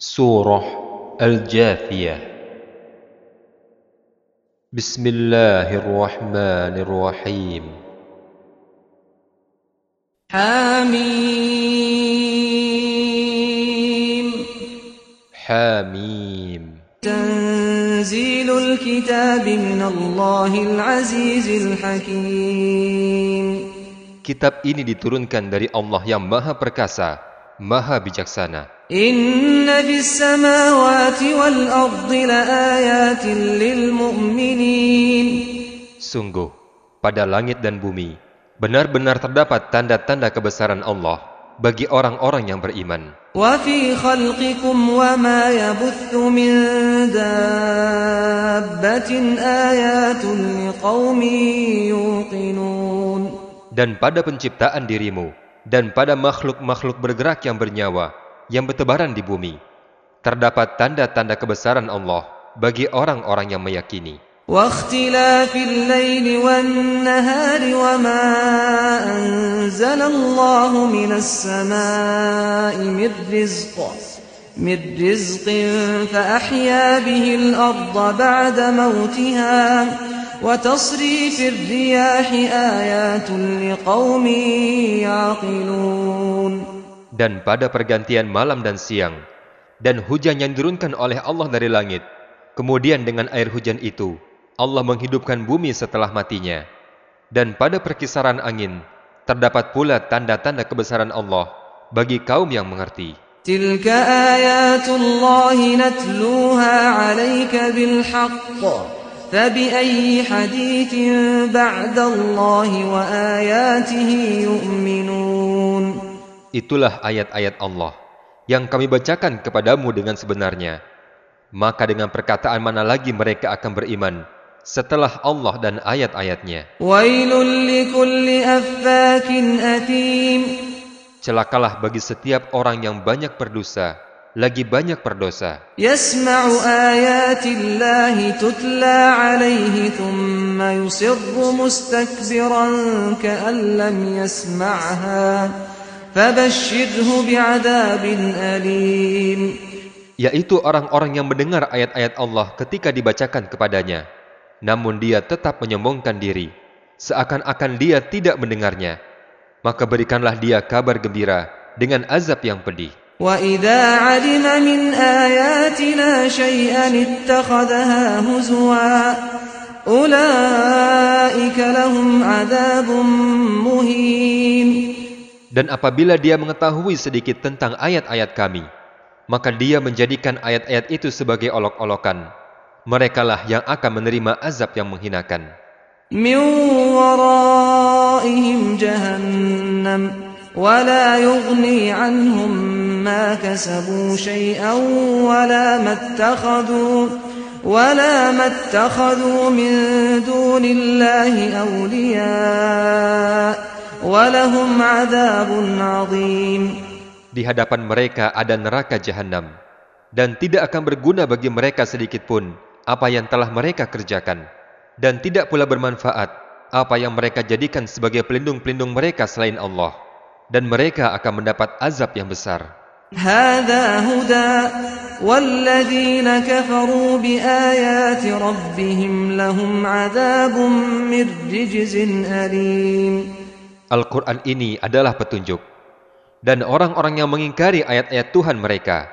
Surah Al-Jathiyah Bismillahirrahmanirrahim حميم Hamim تنزيل الكتاب من الله العزيز الحكيم Kitab ini diturunkan dari Allah yang Maha Perkasa, Maha Bijaksana. Inna fis samawati wal ardi laayatin lil mu'minin. Sungguh, pada langit dan bumi, benar-benar terdapat tanda-tanda kebesaran Allah bagi orang-orang yang beriman. Wa fi khalqikum wa ma yabuthu min dabbatin ayatun liqaumin yuqinun. Dan pada penciptaan dirimu dan pada makhluk-makhluk bergerak yang bernyawa, yang bertebaran di bumi, terdapat tanda-tanda kebesaran Allah bagi orang-orang yang meyakini. واختلاف الليل والنهار وما أنزل الله من السماء من رزق من رزق فأحيا به الأرض بعد موتها وتصريف الرياح آيات لقوم يعقلون Dan pada pergantian malam dan siang, dan hujan yang diturunkan oleh Allah dari langit, kemudian dengan air hujan itu, Allah menghidupkan bumi setelah matinya. Dan pada perkisaran angin, terdapat pula tanda-tanda kebesaran Allah bagi kaum yang mengerti. تلك آيات الله نتلوها عليك بالحق فبأي حديث بعد الله وآياته يؤمنون Itulah ayat-ayat Allah yang kami bacakan kepadamu dengan sebenarnya. Maka dengan perkataan mana lagi mereka akan beriman setelah Allah dan ayat-ayatnya. ويل لكل أفاك أثيم Celakalah bagi setiap orang yang banyak berdosa, lagi banyak berdosa. Yasma'u ayatillahi tutla thumma yusirru mustakbiran ka'an lam yasma'ha. Alim. Yaitu orang-orang yang mendengar ayat-ayat Allah ketika dibacakan kepadanya. Namun dia tetap menyombongkan diri. Seakan-akan dia tidak mendengarnya. Maka berikanlah dia kabar gembira dengan azab yang pedih. وإذا علم من آياتنا شيئا اتخذها هزوا أولئك لهم عذاب مهين Dan apabila dia mengetahui sedikit tentang ayat-ayat kami, maka dia menjadikan ayat-ayat itu sebagai olok-olokan. Merekalah yang akan menerima azab yang menghinakan. من ورائهم جهنم ولا يغني عنهم ما كسبوا شيئا ولا ما اتخذوا ولا ما اتخذوا من دون الله أولياء ولهم عذاب عظيم Di hadapan mereka ada neraka jahanam, dan tidak akan berguna bagi mereka sedikit pun apa yang telah mereka kerjakan, dan tidak pula bermanfaat apa yang mereka jadikan sebagai pelindung-pelindung mereka selain Allah, dan mereka akan mendapat azab yang besar. هذا هدى والذين كفروا بآيات ربهم لهم عذاب من رجز أليم Al-Quran ini adalah petunjuk, dan orang-orang yang mengingkari ayat-ayat Tuhan mereka,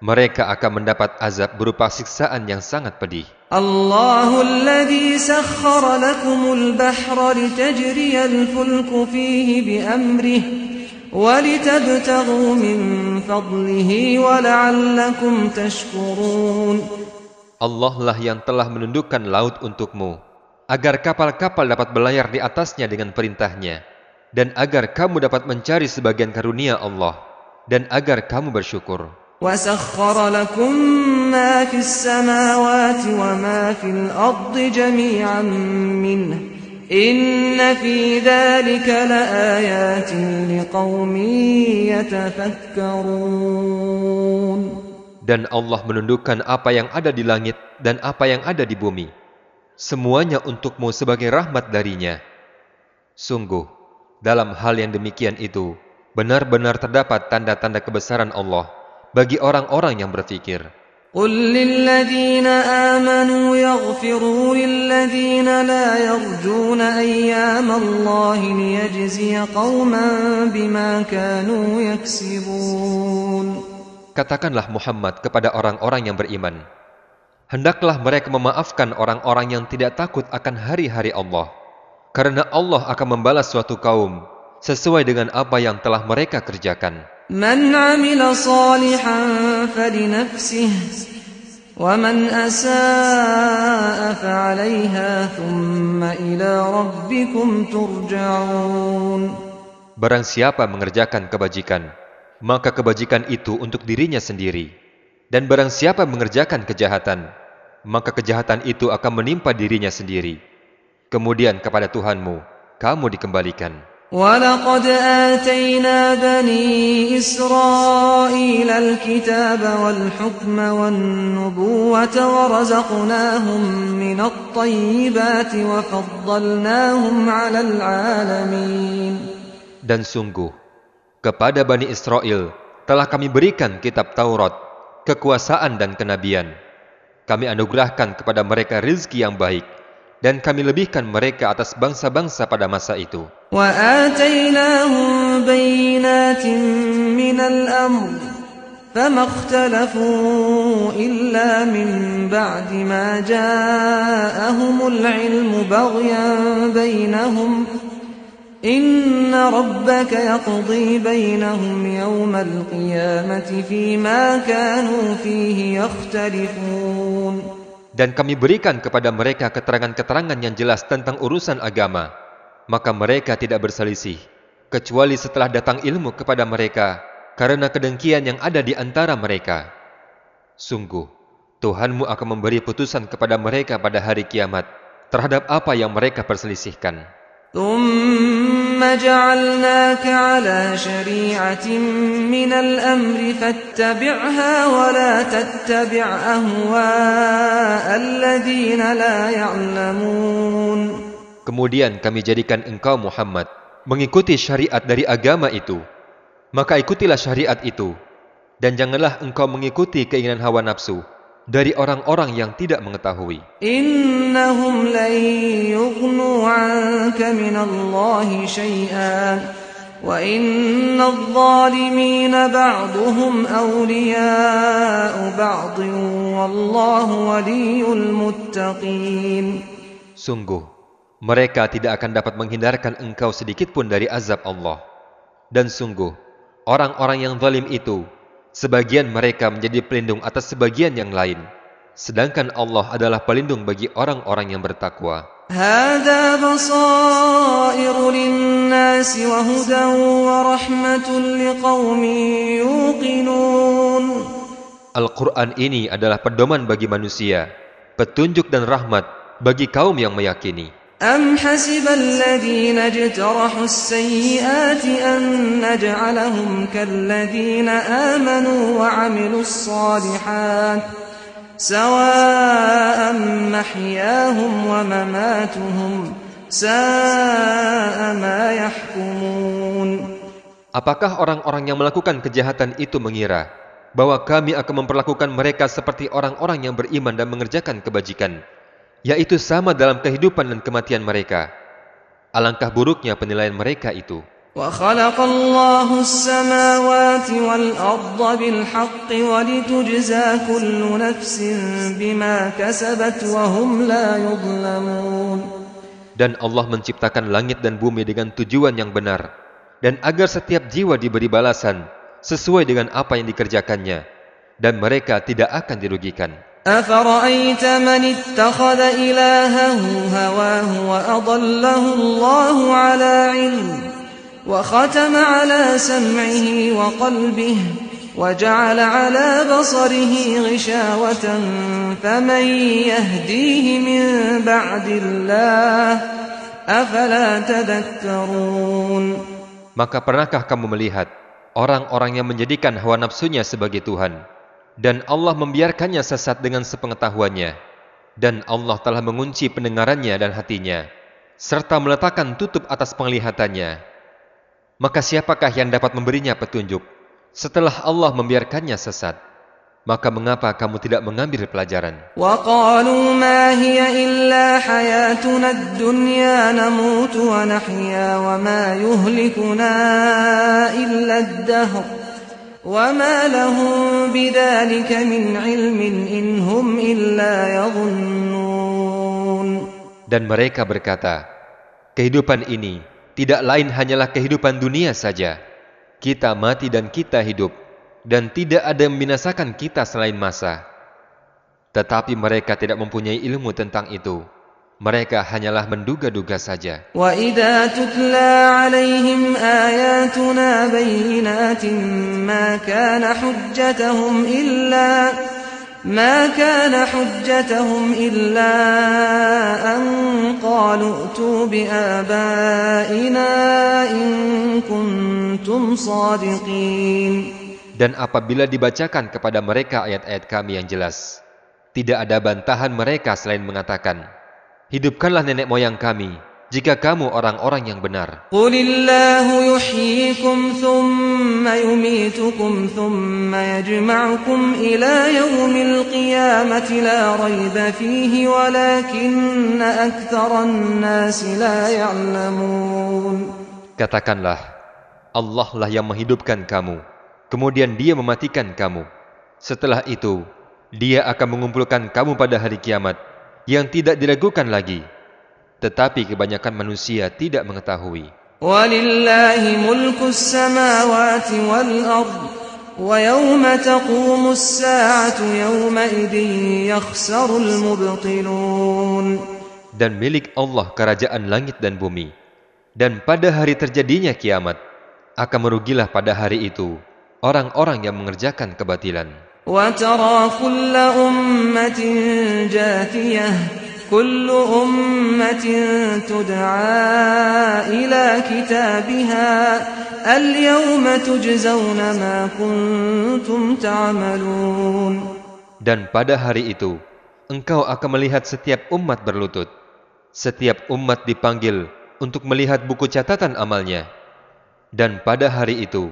mereka akan mendapat azab berupa siksaan yang sangat pedih. الله الذي سخر لكم البحر لتجري الفلك فيه بأمره ولتبتغوا من فضله ولعلكم تشكرون Allah lah yang telah menundukkan laut untukmu, agar kapal-kapal dapat berlayar di atasnya dengan perintahnya, dan agar kamu dapat mencari sebagian karunia Allah, dan agar kamu bersyukur. وسخر لكم ما في السماوات وما في الأرض جميعا منه Dan Allah menundukkan apa yang ada di langit dan apa yang ada di bumi. Semuanya untukmu sebagai rahmat darinya. Sungguh, dalam hal yang demikian itu, benar-benar terdapat tanda-tanda kebesaran Allah bagi orang-orang yang berfikir. قل للذين آمنوا يغفروا للذين لا يرجون أيام الله ليجزي قوما بما كانوا يكسبون Katakanlah Muhammad kepada orang-orang yang beriman, hendaklah mereka memaafkan orang-orang yang tidak takut akan hari-hari Allah, karena Allah akan membalas suatu kaum sesuai dengan apa yang telah mereka kerjakan. من عمل صالحا فلنفسه ومن أساء فعليها ثم إلى ربكم ترجعون Barang siapa mengerjakan kebajikan, maka kebajikan itu untuk dirinya sendiri. Dan barang siapa mengerjakan kejahatan, maka kejahatan itu akan menimpa dirinya sendiri. Kemudian kepada Tuhanmu, kamu dikembalikan. ولقد آتينا بني إسرائيل الكتاب والحكم والنبوة ورزقناهم من الطيبات وفضلناهم على العالمين Dan sungguh, kepada Bani Israel telah kami berikan kitab Taurat, kekuasaan dan kenabian. Kami anugerahkan kepada mereka rizki yang baik, dan kami lebihkan mereka atas bangsa-bangsa pada masa itu. فما اختلفوا إلا من بعد ما جاءهم العلم بغيا بينهم إن ربك يقضي بينهم يوم القيامة فيما كانوا فيه يختلفون Dan kami berikan kepada mereka keterangan-keterangan yang jelas tentang urusan agama. Maka mereka tidak berselisih, kecuali setelah datang ilmu kepada mereka, karena kedengkian yang ada di antara mereka. Sungguh, Tuhanmu akan memberi putusan kepada mereka pada hari kiamat, terhadap apa yang mereka perselisihkan. ثم جعلناك على شريعة من الأمر فاتبعها ولا تتبع أهواء الذين لا يعلمون Kemudian kami jadikan engkau Muhammad mengikuti syariat dari agama itu. Maka ikutilah syariat itu. Dan janganlah engkau mengikuti keinginan hawa nafsu dari orang-orang yang tidak mengetahui. Innahum lan yughnu 'anka minallahi syai'an wa innadh dhalimin ba'dhum awliya'u ba'dhin wallahu waliyul muttaqin. Sungguh mereka tidak akan dapat menghindarkan engkau sedikitpun dari azab Allah. Dan sungguh, orang-orang yang zalim itu Sebagian mereka menjadi pelindung atas sebagian yang lain. Sedangkan Allah adalah pelindung bagi orang-orang yang bertakwa. Al-Quran ini adalah pedoman bagi manusia, petunjuk dan rahmat bagi kaum yang meyakini. أم حسب الذين اجترحوا السيئات أن نجعلهم كالذين آمنوا وعملوا الصالحات سواء محياهم ومماتهم ساء ما يحكمون Apakah orang-orang yang melakukan kejahatan itu mengira bahwa kami akan memperlakukan mereka seperti orang-orang yang beriman dan mengerjakan kebajikan, yaitu sama dalam kehidupan dan kematian mereka? Alangkah buruknya penilaian mereka itu. وخلق الله السماوات والأرض بالحق ولتجزى كل نفس بما كسبت وهم لا يظلمون Dan Allah menciptakan langit dan bumi dengan tujuan yang benar, dan agar setiap jiwa diberi balasan sesuai dengan apa yang dikerjakannya, dan mereka tidak akan dirugikan. أفرأيت من اتخذ إلهه هواه وأضله الله على علم وختم على سمعه وقلبه وجعل على بصره غشاوة فمن يهديه من بعد الله أفلا تذكرون Maka pernahkah kamu melihat orang-orang yang menjadikan hawa nafsunya sebagai Tuhan, dan Allah membiarkannya sesat dengan sepengetahuannya, dan Allah telah mengunci pendengarannya dan hatinya, serta meletakkan tutup atas penglihatannya. Maka siapakah yang dapat memberinya petunjuk, Setelah Allah membiarkannya sesat, maka mengapa kamu tidak mengambil pelajaran? وقالوا ما هي إلا حياتنا الدنيا نموت ونحيا وما يهلكنا إلا الدهر وما لهم بذلك من علم إن هم إلا يظنون Dan mereka berkata, kehidupan ini tidak lain hanyalah kehidupan dunia saja. Kita mati dan kita hidup, dan tidak ada yang membinasakan kita selain masa. Tetapi mereka tidak mempunyai ilmu tentang itu. Mereka hanyalah menduga-duga saja. وإذا تتلى عليهم آياتنا بينات ما كان حجتهم إلا ما كان حجتهم إلا أن قالوا ائتوا بآبائنا إن كنتم صادقين Dan apabila dibacakan kepada mereka ayat-ayat kami yang jelas, tidak ada bantahan mereka selain mengatakan, Hidupkanlah nenek moyang kami, jika kamu orang-orang yang benar. Qulillahu yuhyikum thumma yumitukum thumma yajma'ukum ila yaumil qiyamati la raiba fihi walakinna aktharan nasi la ya'lamun. Katakanlah, Allah lah yang menghidupkan kamu, kemudian dia mematikan kamu. Setelah itu, dia akan mengumpulkan kamu pada hari kiamat yang tidak diragukan lagi. Tetapi kebanyakan manusia tidak mengetahui. ولله ملك السماوات والأرض ويوم تقوم الساعة يومئذ يخسر المبطلون Dan milik Allah kerajaan langit dan bumi. Dan pada hari terjadinya kiamat, akan merugilah pada hari itu orang-orang yang mengerjakan kebatilan. وترى كل أمة جاثية كل أمة تدعى إلى كتابها اليوم تجزون ما كنتم تعملون Dan pada hari itu, engkau akan melihat setiap umat berlutut. Setiap umat dipanggil untuk melihat buku catatan amalnya. Dan pada hari itu,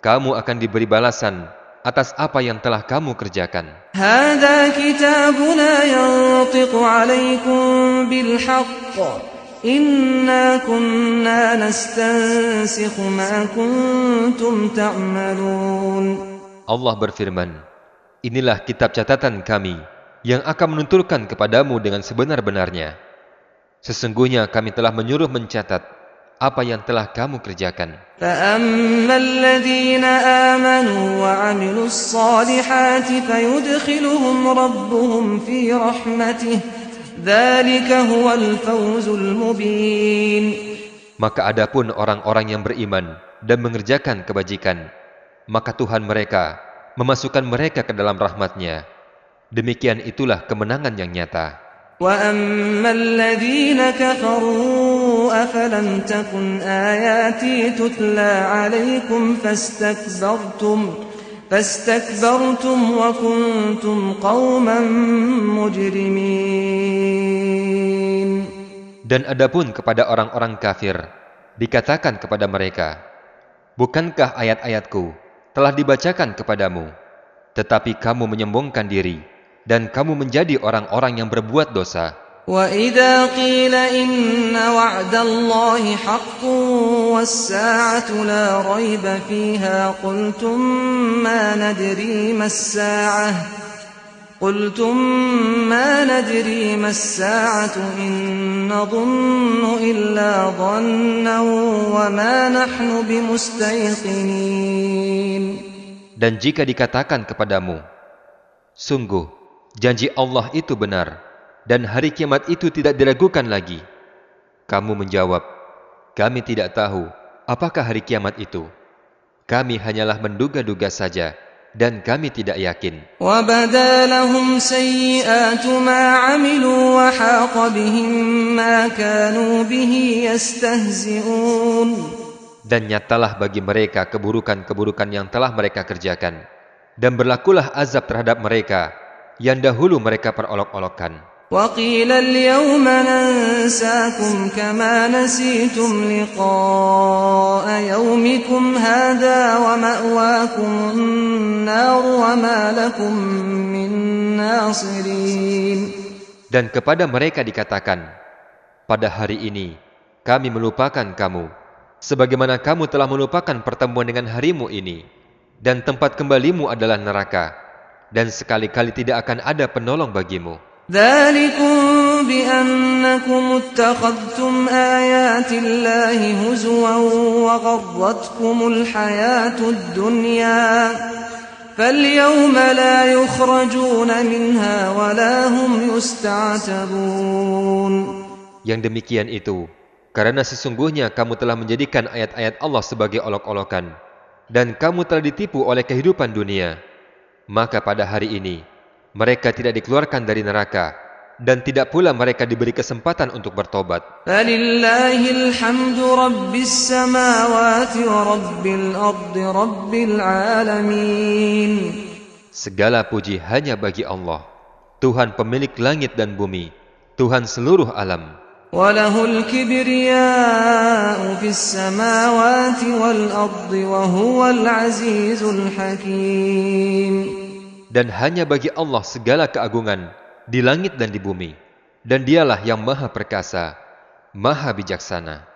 kamu akan diberi balasan atas apa yang telah kamu kerjakan. Allah berfirman, Inilah kitab catatan kami yang akan menunturkan kepadamu dengan sebenar-benarnya. Sesungguhnya kami telah menyuruh mencatat apa yang telah kamu kerjakan. فأما الذين آمنوا وعملوا الصالحات فيدخلهم ربهم في رحمته ذلك هو الفوز المبين Maka adapun orang-orang yang beriman dan mengerjakan kebajikan, maka Tuhan mereka memasukkan mereka ke dalam rahmatnya. Demikian itulah kemenangan yang nyata. وأما الذين كفروا أفلم تكن آياتي تتلى عليكم فاستكبرتم فاستكبرتم وكنتم قوما مجرمين Dan adapun kepada orang-orang kafir, dikatakan kepada mereka, Bukankah ayat-ayatku telah dibacakan kepadamu, tetapi kamu menyombongkan diri, dan kamu menjadi orang-orang yang berbuat dosa. وإذا قيل إن وعد الله حق والساعة لا ريب فيها قلتم ما ندري ما الساعة قلتم ما ندري ما الساعة إن نظن إلا ظنا وما نحن بمستيقنين Dan jika dikatakan kepadamu, Sungguh, janji Allah itu benar, dan hari kiamat itu tidak diragukan lagi? Kamu menjawab, kami tidak tahu apakah hari kiamat itu. Kami hanyalah menduga-duga saja dan kami tidak yakin. Dan nyatalah bagi mereka keburukan-keburukan yang telah mereka kerjakan. Dan berlakulah azab terhadap mereka yang dahulu mereka perolok-olokkan. وقيل اليوم ننساكم كما نسيتم لقاء يومكم هذا ومأواكم النار وما لكم من ناصرين Dan kepada mereka dikatakan, pada hari ini kami melupakan kamu, sebagaimana kamu telah melupakan pertemuan dengan harimu ini, dan tempat kembalimu adalah neraka, dan sekali-kali tidak akan ada penolong bagimu. ذلكم بأنكم اتخذتم آيات الله هزوا وغرتكم الحياة الدنيا فاليوم لا يخرجون منها ولا هم يستعتبون Yang demikian itu, karena sesungguhnya kamu telah menjadikan ayat-ayat Allah sebagai olok-olokan, dan kamu telah ditipu oleh kehidupan dunia. Maka pada hari ini, mereka tidak dikeluarkan dari neraka, dan tidak pula mereka diberi kesempatan untuk bertobat. فلله الحمد رب السماوات ورب الأرض رب العالمين Segala puji hanya bagi Allah, Tuhan pemilik langit dan bumi, Tuhan seluruh alam. وله الكبرياء في السماوات والأرض وهو العزيز الحكيم Dan hanya bagi Allah segala keagungan di langit dan di bumi. Dan dialah yang maha perkasa, maha bijaksana.